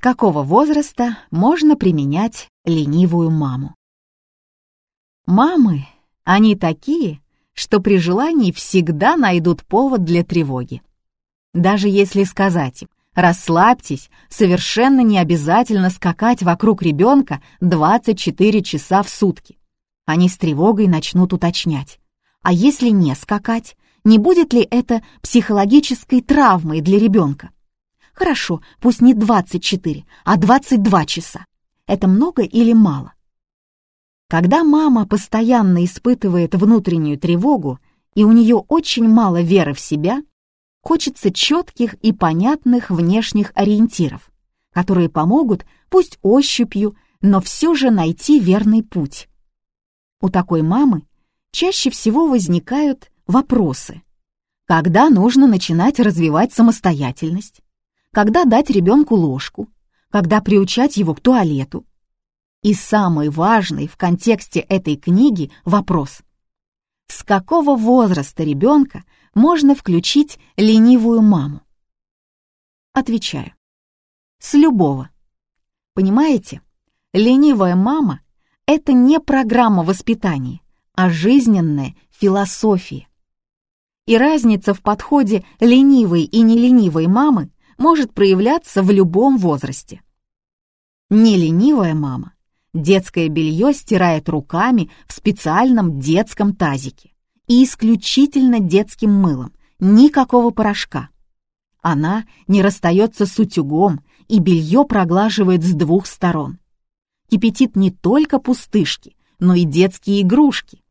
какого возраста можно применять ленивую маму? Мамы, они такие, что при желании всегда найдут повод для тревоги. Даже если сказать им «расслабьтесь», совершенно не обязательно скакать вокруг ребенка 24 часа в сутки. Они с тревогой начнут уточнять. А если не скакать, не будет ли это психологической травмой для ребенка? Хорошо, пусть не 24, а 22 часа. Это много или мало? Когда мама постоянно испытывает внутреннюю тревогу, и у нее очень мало веры в себя, хочется четких и понятных внешних ориентиров, которые помогут, пусть ощупью, но все же найти верный путь. У такой мамы чаще всего возникают вопросы. Когда нужно начинать развивать самостоятельность? Когда дать ребенку ложку, когда приучать его к туалету. И самый важный в контексте этой книги вопрос. С какого возраста ребенка можно включить ленивую маму? Отвечаю. С любого. Понимаете, ленивая мама — это не программа воспитания, а жизненная философия. И разница в подходе ленивой и неленивой мамы может проявляться в любом возрасте. Не ленивая мама детское белье стирает руками в специальном детском тазике и исключительно детским мылом, никакого порошка. Она не расстается с утюгом и белье проглаживает с двух сторон. Кипятит не только пустышки, но и детские игрушки.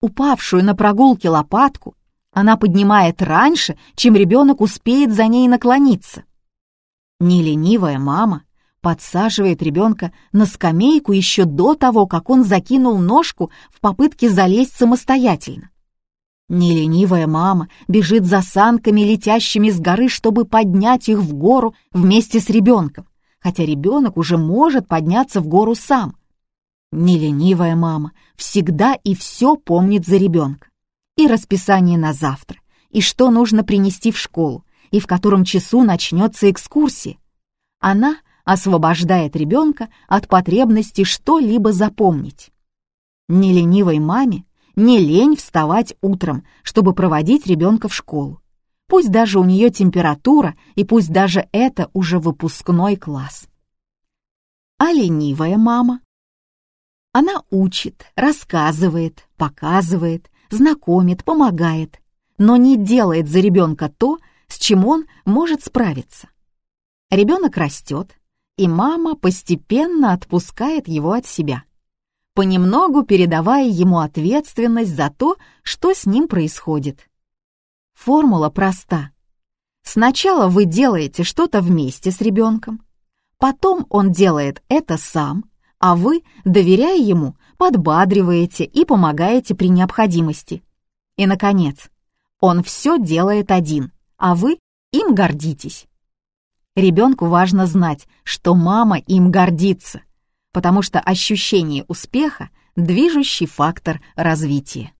Упавшую на прогулке лопатку она поднимает раньше, чем ребенок успеет за ней наклониться. Неленивая мама подсаживает ребенка на скамейку еще до того, как он закинул ножку в попытке залезть самостоятельно. Неленивая мама бежит за санками, летящими с горы, чтобы поднять их в гору вместе с ребенком, хотя ребенок уже может подняться в гору сам. Неленивая мама всегда и все помнит за ребенка. И расписание на завтра, и что нужно принести в школу, и в котором часу начнется экскурсия. Она освобождает ребенка от потребности что-либо запомнить. Не ленивой маме не лень вставать утром, чтобы проводить ребенка в школу. Пусть даже у нее температура, и пусть даже это уже выпускной класс. А ленивая мама? Она учит, рассказывает, показывает, знакомит, помогает, но не делает за ребенка то, с чем он может справиться. Ребенок растет, и мама постепенно отпускает его от себя, понемногу передавая ему ответственность за то, что с ним происходит. Формула проста. Сначала вы делаете что-то вместе с ребенком, потом он делает это сам, а вы, доверяя ему, подбадриваете и помогаете при необходимости. И, наконец, он все делает один, а вы им гордитесь. Ребенку важно знать, что мама им гордится, потому что ощущение успеха — движущий фактор развития.